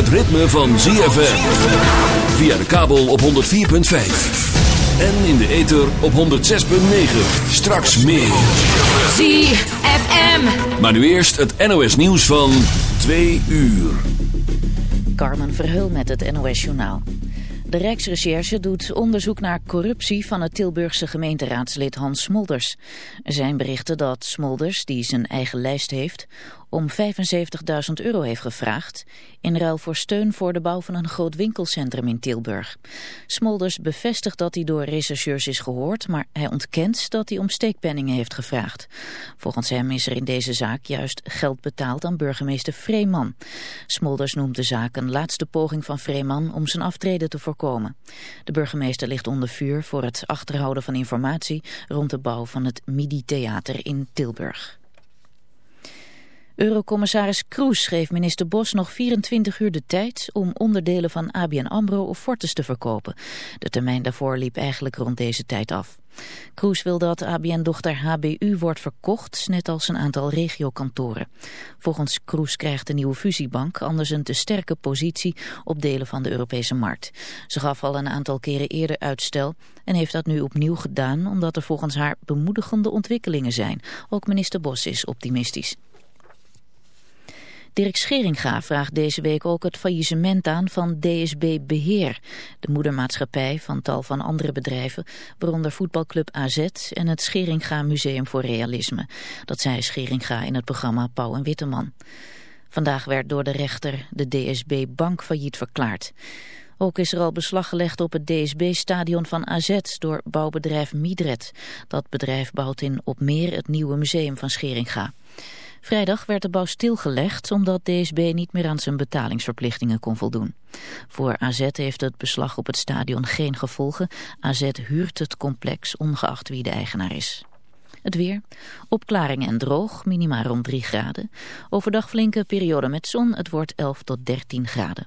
Het ritme van ZFM. Via de kabel op 104.5. En in de ether op 106.9. Straks meer. ZFM. Maar nu eerst het NOS nieuws van 2 uur. Carmen Verheul met het NOS Journaal. De Rijksrecherche doet onderzoek naar corruptie van het Tilburgse gemeenteraadslid Hans Smolders. Er zijn berichten dat Smolders, die zijn eigen lijst heeft, om 75.000 euro heeft gevraagd... in ruil voor steun voor de bouw van een groot winkelcentrum in Tilburg. Smolders bevestigt dat hij door rechercheurs is gehoord... maar hij ontkent dat hij om steekpenningen heeft gevraagd. Volgens hem is er in deze zaak juist geld betaald aan burgemeester Vreeman. Smolders noemt de zaak een laatste poging van Vreeman om zijn aftreden te voorkomen. De burgemeester ligt onder vuur voor het achterhouden van informatie... rond de bouw van het Midi-theater in Tilburg. Eurocommissaris Kroes geeft minister Bos nog 24 uur de tijd om onderdelen van ABN AMRO of Fortis te verkopen. De termijn daarvoor liep eigenlijk rond deze tijd af. Kroes wil dat ABN-dochter HBU wordt verkocht, net als een aantal regiokantoren. Volgens Kroes krijgt de nieuwe fusiebank anders een te sterke positie op delen van de Europese markt. Ze gaf al een aantal keren eerder uitstel en heeft dat nu opnieuw gedaan omdat er volgens haar bemoedigende ontwikkelingen zijn. Ook minister Bos is optimistisch. Dirk Scheringa vraagt deze week ook het faillissement aan van DSB Beheer, de moedermaatschappij van tal van andere bedrijven, waaronder voetbalclub AZ en het Scheringa Museum voor Realisme. Dat zei Scheringa in het programma Pauw en Witteman. Vandaag werd door de rechter de DSB Bank failliet verklaard. Ook is er al beslag gelegd op het DSB-stadion van AZ door bouwbedrijf Midred. Dat bedrijf bouwt in Op Meer het nieuwe museum van Scheringa. Vrijdag werd de bouw stilgelegd omdat DSB niet meer aan zijn betalingsverplichtingen kon voldoen. Voor AZ heeft het beslag op het stadion geen gevolgen. AZ huurt het complex ongeacht wie de eigenaar is. Het weer. Opklaringen en droog, minima rond 3 graden. Overdag flinke periode met zon, het wordt 11 tot 13 graden.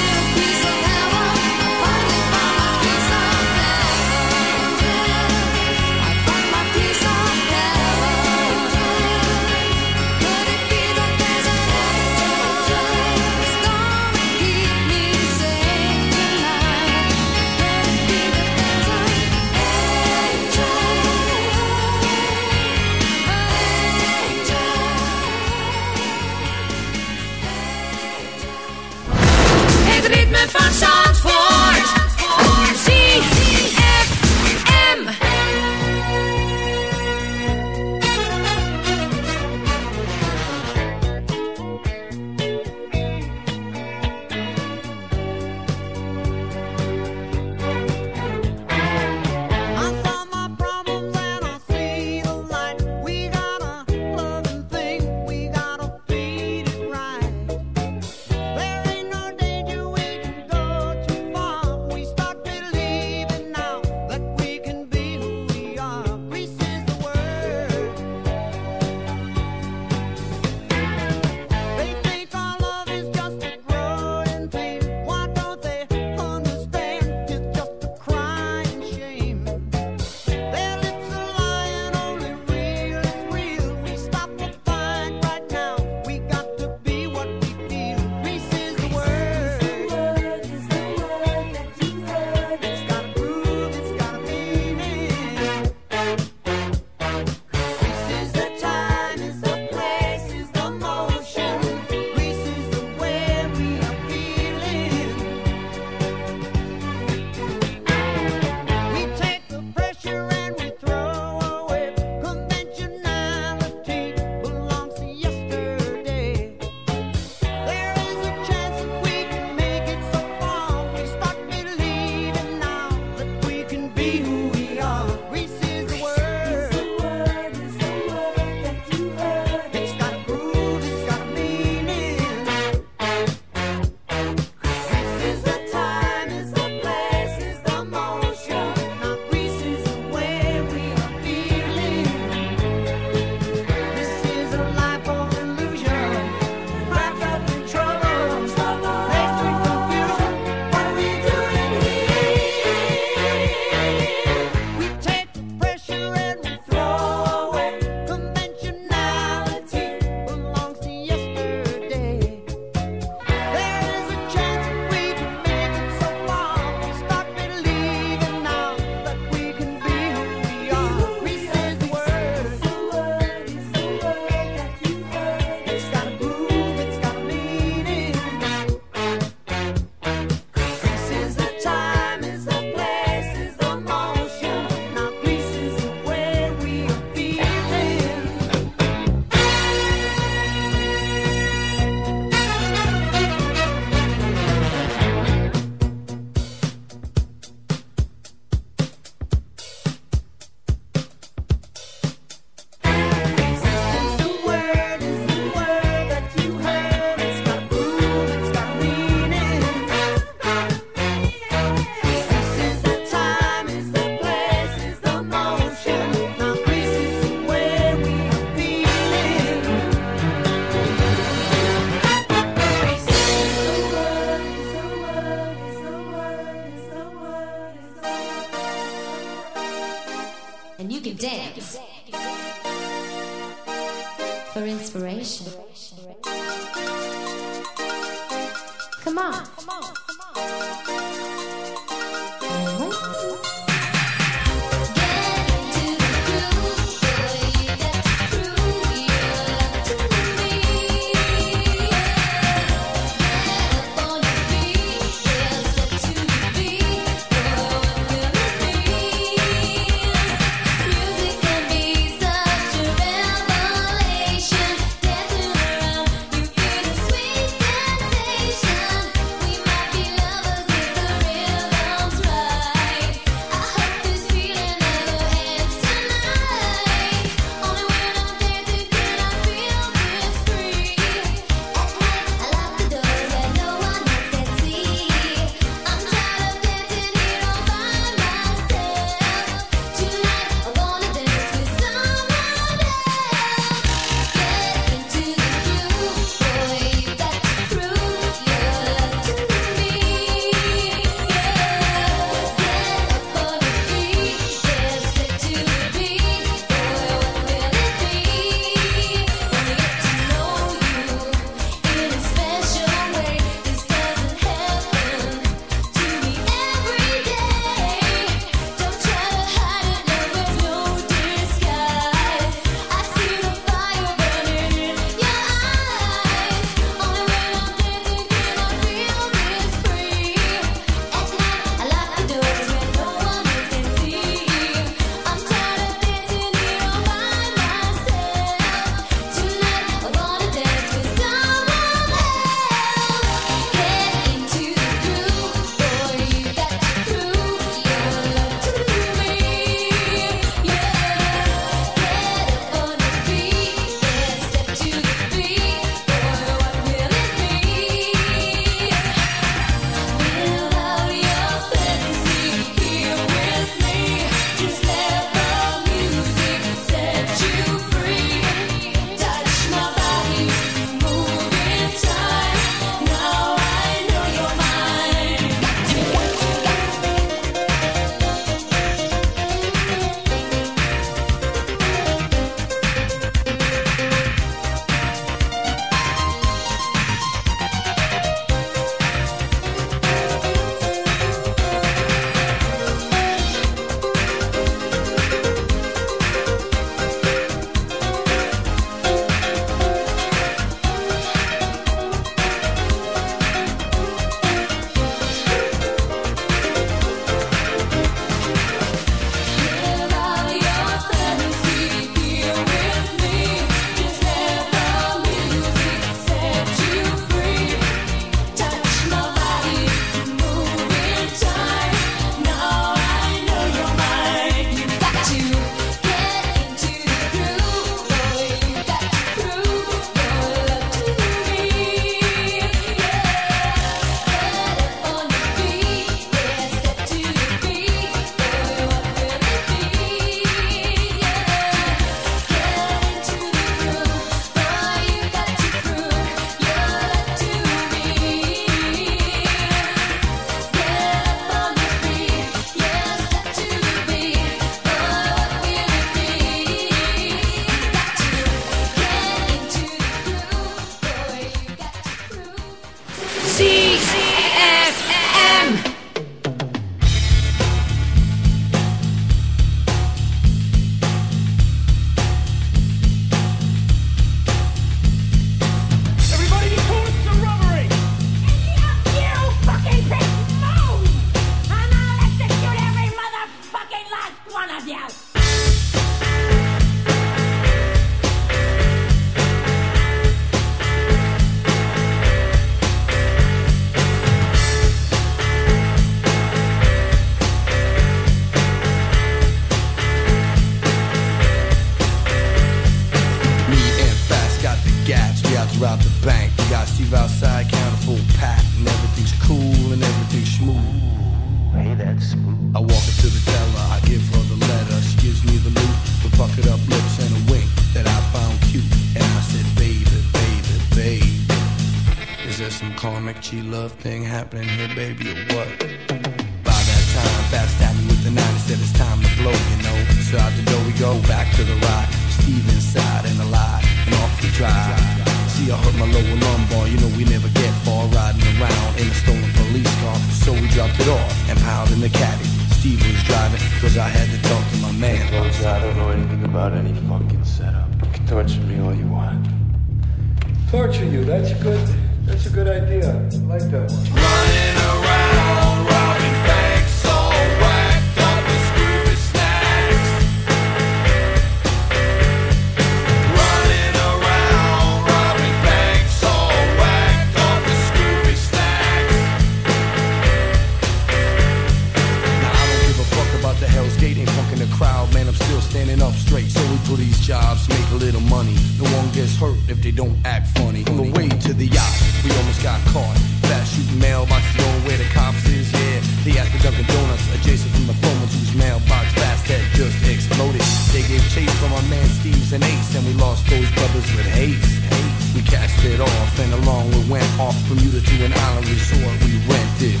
an island resort we rented.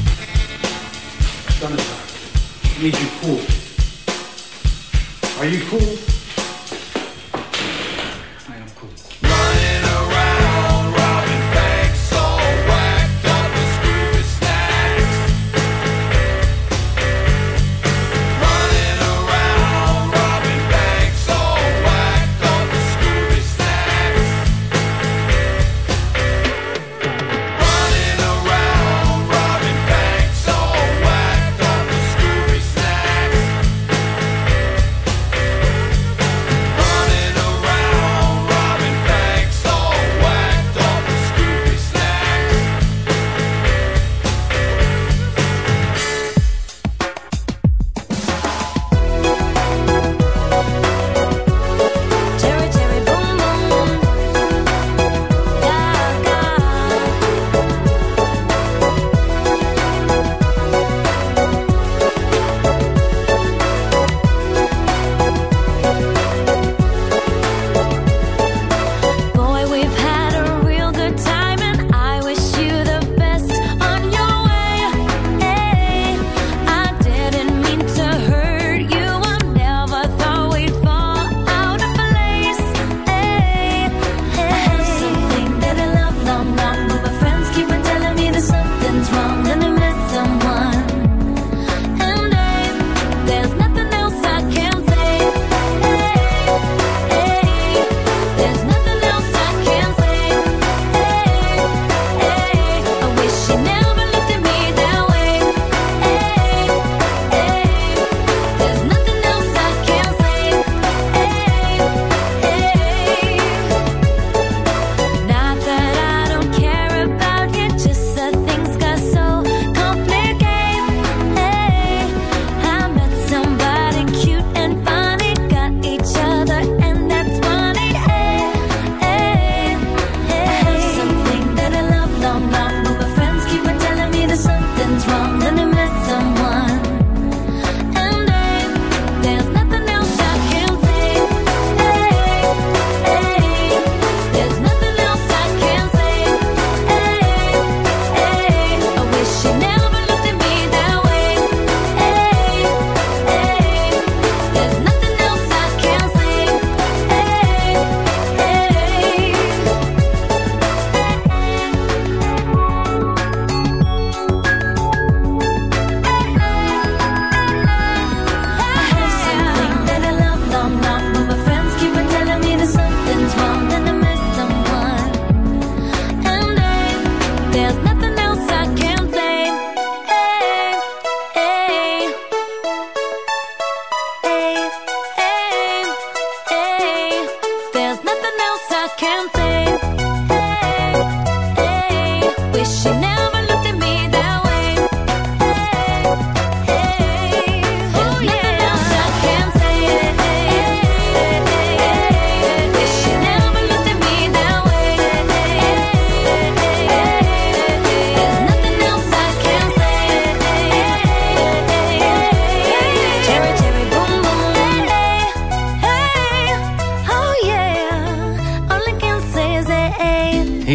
Summertime. It made you cool.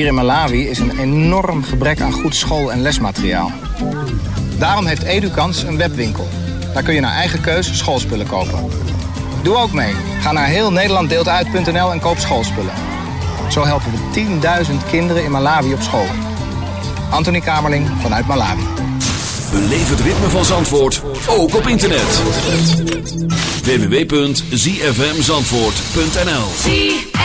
in Malawi is een enorm gebrek aan goed school- en lesmateriaal. Daarom heeft Edukans een webwinkel. Daar kun je naar eigen keus schoolspullen kopen. Doe ook mee. Ga naar heel en koop schoolspullen. Zo helpen we 10.000 kinderen in Malawi op school. Anthony Kamerling vanuit Malawi. Beleef het ritme van Zandvoort, ook op internet. www.zfmzandvoort.nl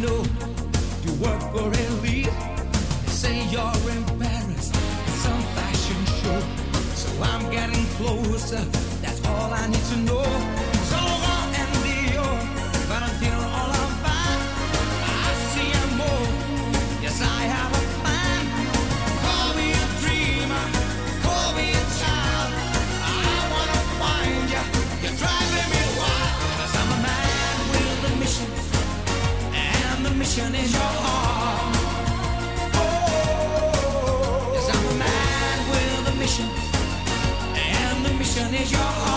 know you work for elite. They say you're embarrassed at some fashion show. So I'm getting closer, that's all I need to know. And is your heart.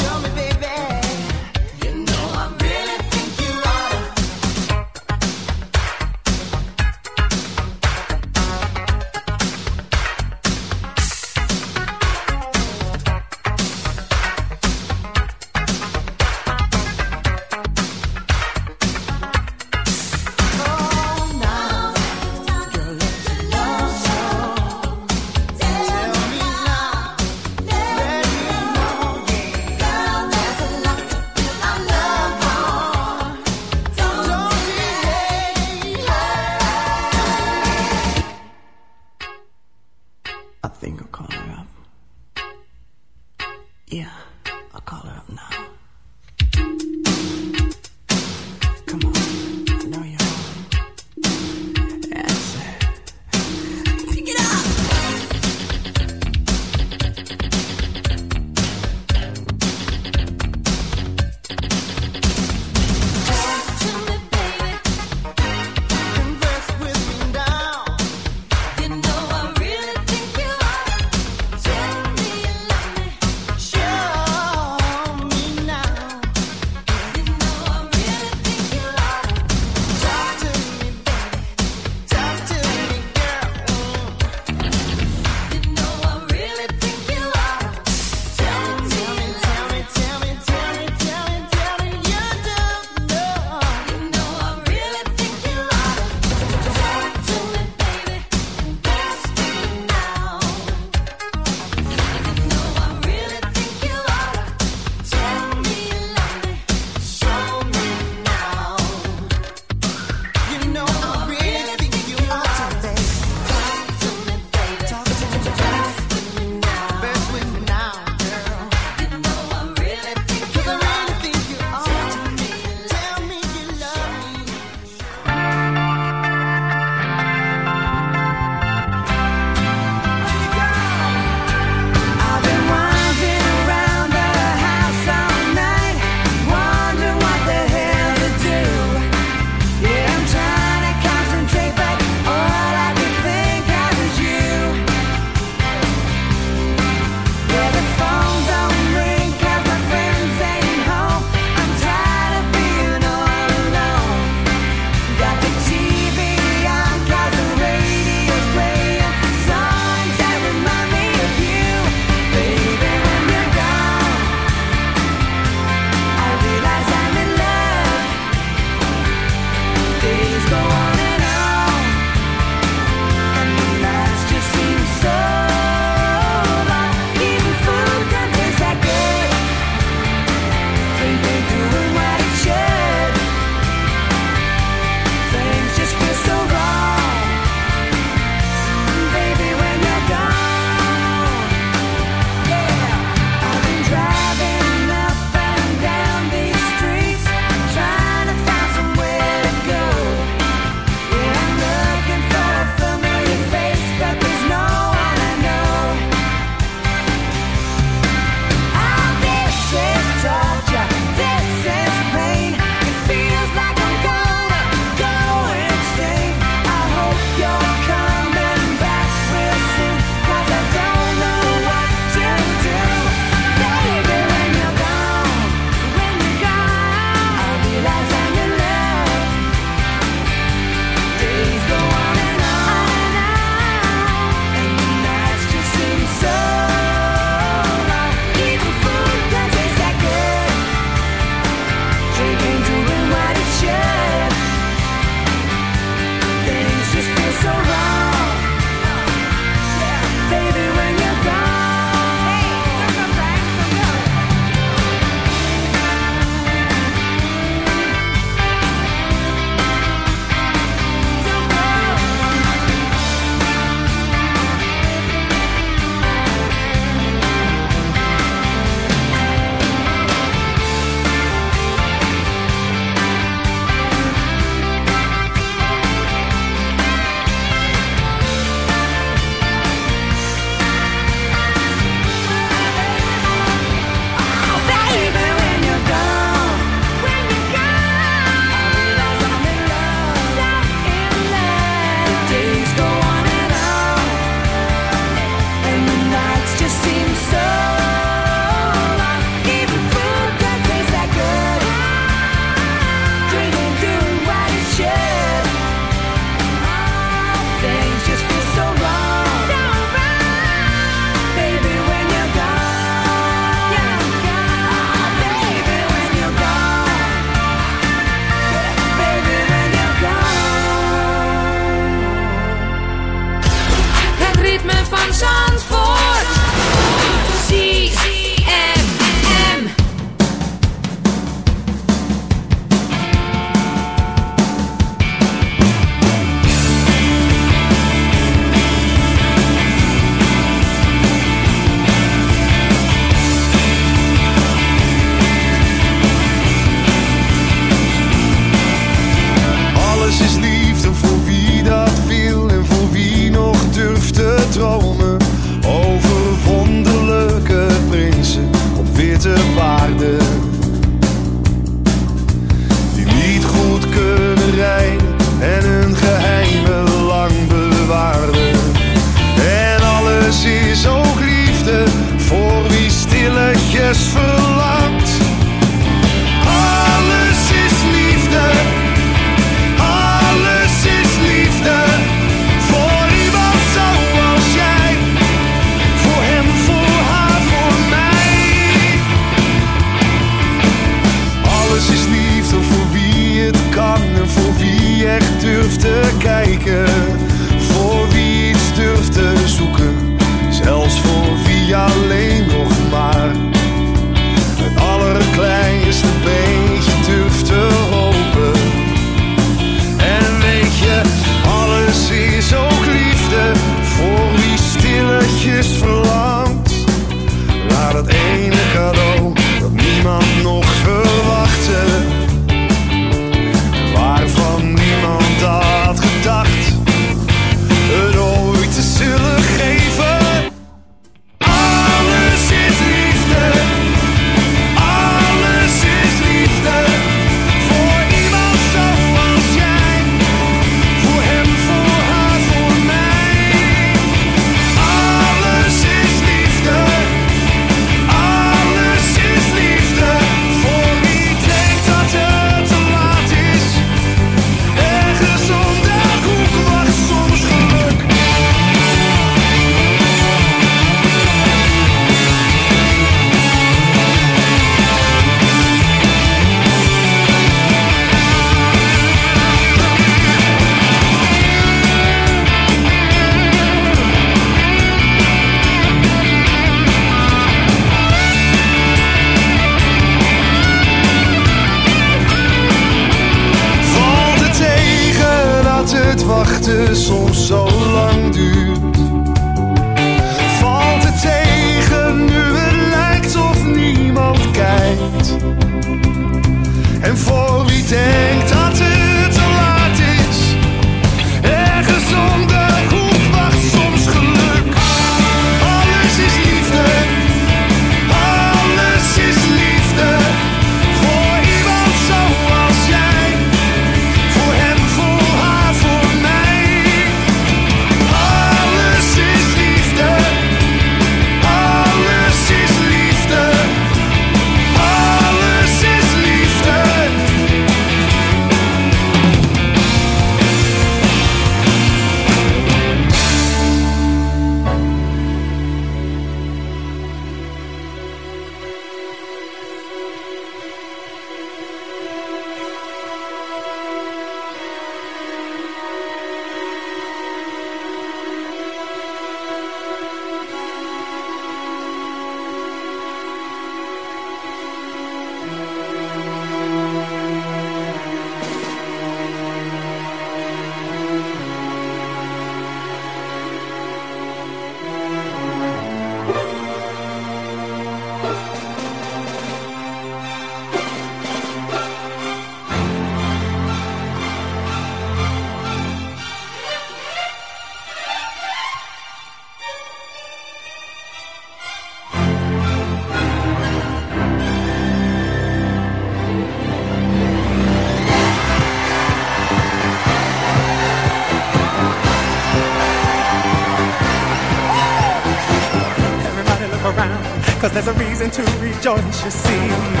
don't you see?